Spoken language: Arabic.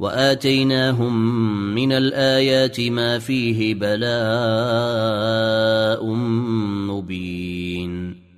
وآتيناهم من الآيات ما فيه بلاء مبين.